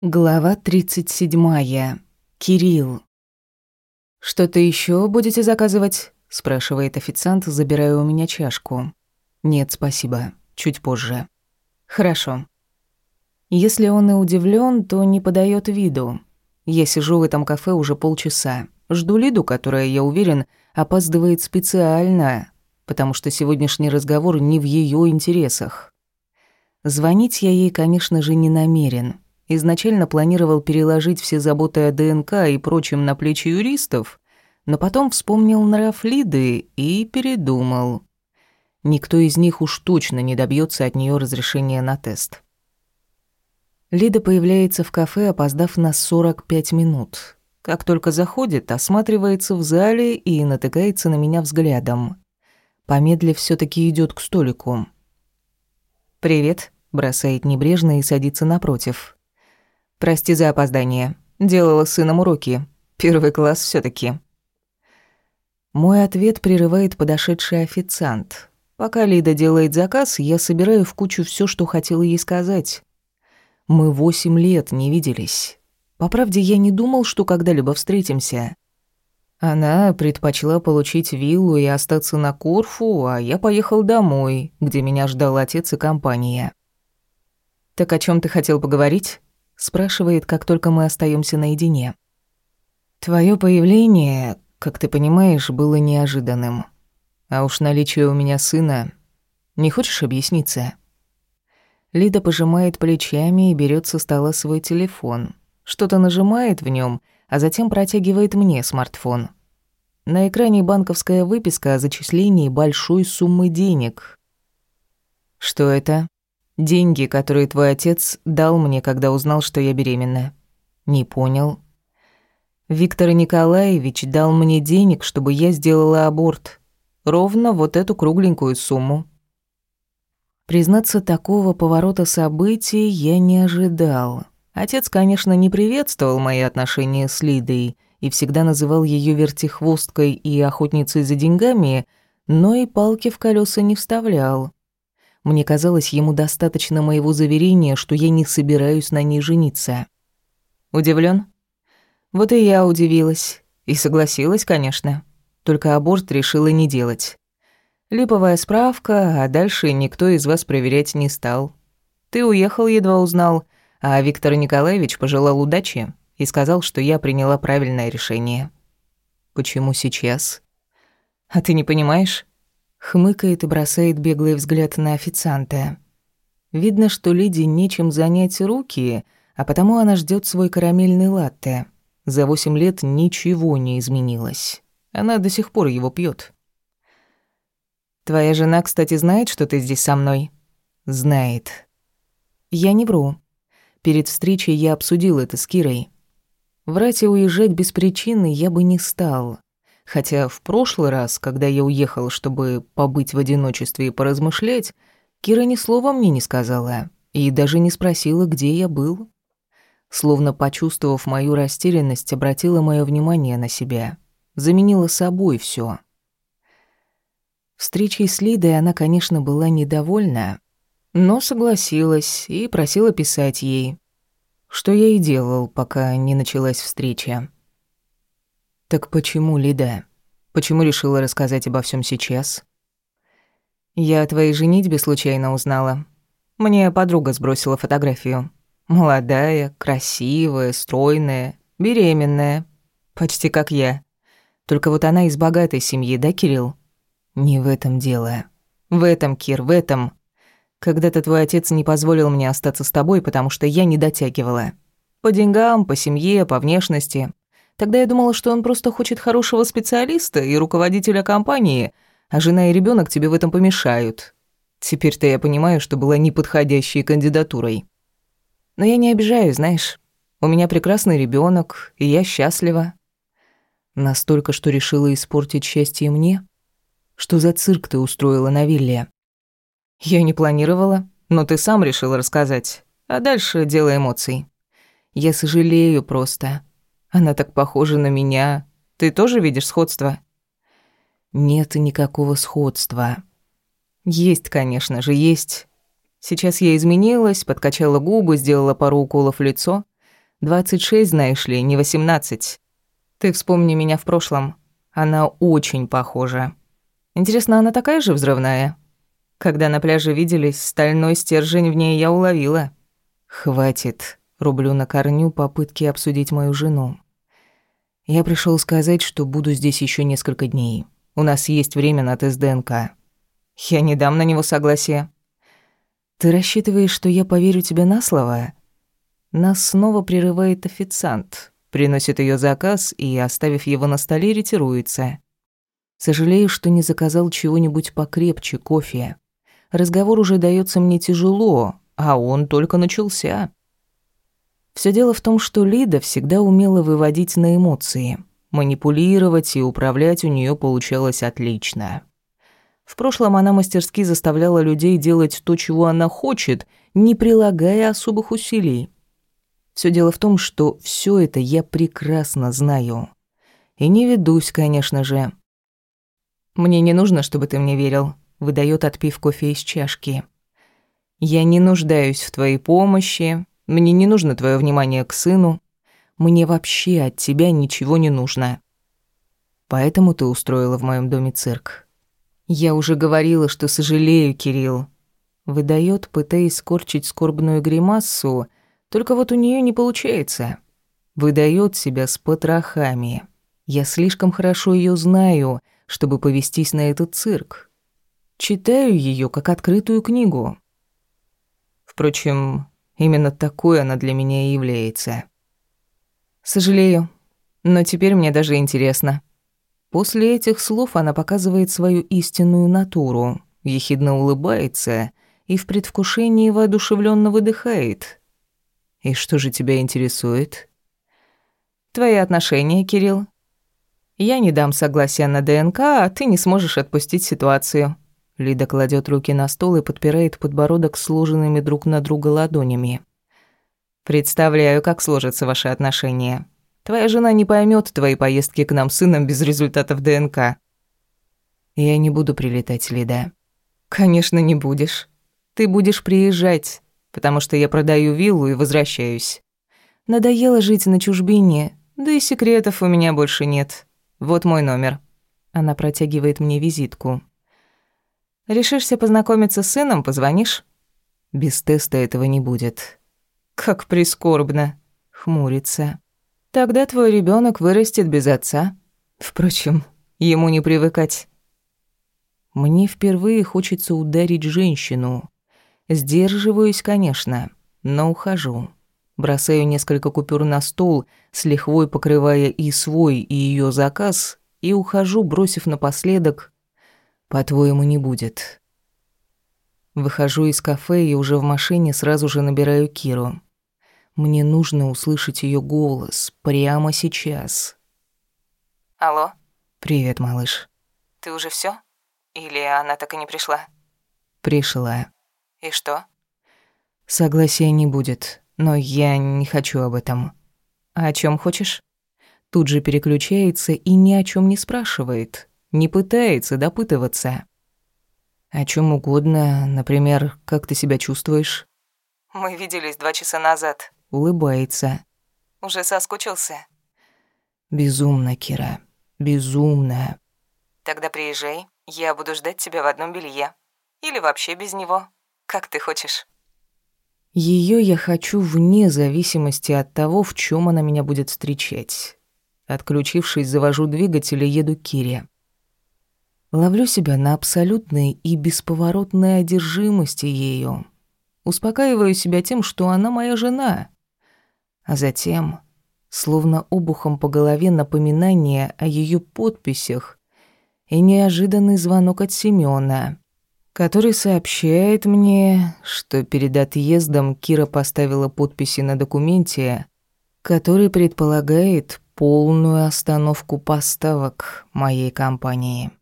Глава 37. Кирилл. «Что-то еще будете заказывать?» – спрашивает официант, забирая у меня чашку. «Нет, спасибо. Чуть позже». «Хорошо». Если он и удивлен, то не подает виду. Я сижу в этом кафе уже полчаса. Жду Лиду, которая, я уверен, опаздывает специально, потому что сегодняшний разговор не в ее интересах. Звонить я ей, конечно же, не намерен – Изначально планировал переложить все заботы о ДНК и прочем на плечи юристов, но потом вспомнил нрав Лиды и передумал. Никто из них уж точно не добьется от нее разрешения на тест. Лида появляется в кафе, опоздав на 45 минут. Как только заходит, осматривается в зале и натыкается на меня взглядом. Помедлив, все таки идет к столику. «Привет», — бросает небрежно и садится напротив. Прости за опоздание. Делала с сыном уроки. Первый класс все таки Мой ответ прерывает подошедший официант. Пока Лида делает заказ, я собираю в кучу все, что хотела ей сказать. Мы восемь лет не виделись. По правде, я не думал, что когда-либо встретимся. Она предпочла получить виллу и остаться на Корфу, а я поехал домой, где меня ждал отец и компания. «Так о чем ты хотел поговорить?» Спрашивает, как только мы остаемся наедине. Твое появление, как ты понимаешь, было неожиданным. А уж наличие у меня сына... Не хочешь объясниться? Лида пожимает плечами и берет со стола свой телефон. Что-то нажимает в нем, а затем протягивает мне смартфон. На экране банковская выписка о зачислении большой суммы денег. Что это? Деньги, которые твой отец дал мне, когда узнал, что я беременна. Не понял. Виктор Николаевич дал мне денег, чтобы я сделала аборт. Ровно вот эту кругленькую сумму. Признаться, такого поворота событий я не ожидал. Отец, конечно, не приветствовал мои отношения с Лидой и всегда называл ее вертихвосткой и охотницей за деньгами, но и палки в колеса не вставлял. Мне казалось, ему достаточно моего заверения, что я не собираюсь на ней жениться. Удивлен? Вот и я удивилась. И согласилась, конечно. Только аборт решила не делать. Липовая справка, а дальше никто из вас проверять не стал. Ты уехал, едва узнал, а Виктор Николаевич пожелал удачи и сказал, что я приняла правильное решение. Почему сейчас? А ты не понимаешь? Хмыкает и бросает беглый взгляд на официанта. Видно, что Лиде нечем занять руки, а потому она ждет свой карамельный латте. За восемь лет ничего не изменилось. Она до сих пор его пьет. «Твоя жена, кстати, знает, что ты здесь со мной?» «Знает». «Я не вру. Перед встречей я обсудил это с Кирой. Врать и уезжать без причины я бы не стал. Хотя в прошлый раз, когда я уехал, чтобы побыть в одиночестве и поразмышлять, Кира ни слова мне не сказала и даже не спросила, где я был. Словно почувствовав мою растерянность, обратила мое внимание на себя. Заменила собой все. Встречей с Лидой она, конечно, была недовольна, но согласилась и просила писать ей. Что я и делал, пока не началась встреча. «Так почему, Лида? Почему решила рассказать обо всем сейчас?» «Я о твоей женитьбе случайно узнала. Мне подруга сбросила фотографию. Молодая, красивая, стройная, беременная. Почти как я. Только вот она из богатой семьи, да, Кирилл?» «Не в этом дело. В этом, Кир, в этом. Когда-то твой отец не позволил мне остаться с тобой, потому что я не дотягивала. По деньгам, по семье, по внешности. Тогда я думала, что он просто хочет хорошего специалиста и руководителя компании, а жена и ребенок тебе в этом помешают. Теперь-то я понимаю, что была неподходящей кандидатурой. Но я не обижаю, знаешь. У меня прекрасный ребенок, и я счастлива. Настолько, что решила испортить счастье мне? Что за цирк ты устроила на вилле? Я не планировала, но ты сам решил рассказать. А дальше дело эмоций. Я сожалею просто. Она так похожа на меня. Ты тоже видишь сходство?» «Нет никакого сходства». «Есть, конечно же, есть. Сейчас я изменилась, подкачала губы, сделала пару уколов в лицо. 26, знаешь ли, не 18. Ты вспомни меня в прошлом. Она очень похожа. Интересно, она такая же взрывная? Когда на пляже виделись, стальной стержень в ней я уловила. Хватит. Рублю на корню попытки обсудить мою жену. Я пришел сказать, что буду здесь еще несколько дней. У нас есть время на тест ДНК. Я не дам на него согласия. Ты рассчитываешь, что я поверю тебе на слово? Нас снова прерывает официант, приносит ее заказ и, оставив его на столе, ретируется. Сожалею, что не заказал чего-нибудь покрепче кофе. Разговор уже дается мне тяжело, а он только начался. Все дело в том, что Лида всегда умела выводить на эмоции. Манипулировать и управлять у нее получалось отлично. В прошлом она мастерски заставляла людей делать то, чего она хочет, не прилагая особых усилий. Все дело в том, что все это я прекрасно знаю. И не ведусь, конечно же. Мне не нужно, чтобы ты мне верил, выдает отпив кофе из чашки. Я не нуждаюсь в твоей помощи, мне не нужно твое внимание к сыну. Мне вообще от тебя ничего не нужно. Поэтому ты устроила в моем доме цирк. Я уже говорила, что сожалею, Кирилл. Выдает, пытаясь скорчить скорбную гримасу, только вот у нее не получается. Выдает себя с потрохами. Я слишком хорошо ее знаю, чтобы повестись на этот цирк. Читаю ее как открытую книгу. Впрочем, именно такой она для меня и является. Сожалею, но теперь мне даже интересно. После этих слов она показывает свою истинную натуру, ехидно улыбается и в предвкушении воодушевленно выдыхает. И что же тебя интересует? Твои отношения, Кирилл. Я не дам согласия на ДНК, а ты не сможешь отпустить ситуацию. Лида кладет руки на стол и подпирает подбородок сложенными друг на друга ладонями. Представляю, как сложатся ваши отношения. Твоя жена не поймет твои поездки к нам с сыном без результатов ДНК. Я не буду прилетать, Лида. Конечно, не будешь. Ты будешь приезжать потому что я продаю виллу и возвращаюсь. Надоело жить на чужбине, да и секретов у меня больше нет. Вот мой номер. Она протягивает мне визитку. Решишься познакомиться с сыном, позвонишь? Без теста этого не будет. Как прискорбно. Хмурится. Тогда твой ребенок вырастет без отца. Впрочем, ему не привыкать. Мне впервые хочется ударить женщину. Сдерживаюсь, конечно, но ухожу. Бросаю несколько купюр на стол, с лихвой покрывая и свой, и ее заказ, и ухожу, бросив напоследок «По-твоему, не будет». Выхожу из кафе и уже в машине сразу же набираю Киру. Мне нужно услышать ее голос прямо сейчас. Алло? Привет, малыш. Ты уже все? Или она так и не пришла? Пришла. И что? Согласия не будет, но я не хочу об этом. А о чем хочешь? Тут же переключается и ни о чем не спрашивает, не пытается допытываться. О чем угодно, например, как ты себя чувствуешь? Мы виделись два часа назад. Улыбается. Уже соскучился? Безумно, Кира. Безумно. Тогда приезжай, я буду ждать тебя в одном белье. Или вообще без него. Как ты хочешь. Ее я хочу вне зависимости от того, в чем она меня будет встречать. Отключившись, завожу двигатель и еду к Кире. Ловлю себя на абсолютной и бесповоротной одержимости ею. Успокаиваю себя тем, что она моя жена. А затем, словно обухом по голове напоминание о ее подписях и неожиданный звонок от Семёна который сообщает мне, что перед отъездом Кира поставила подписи на документе, который предполагает полную остановку поставок моей компании.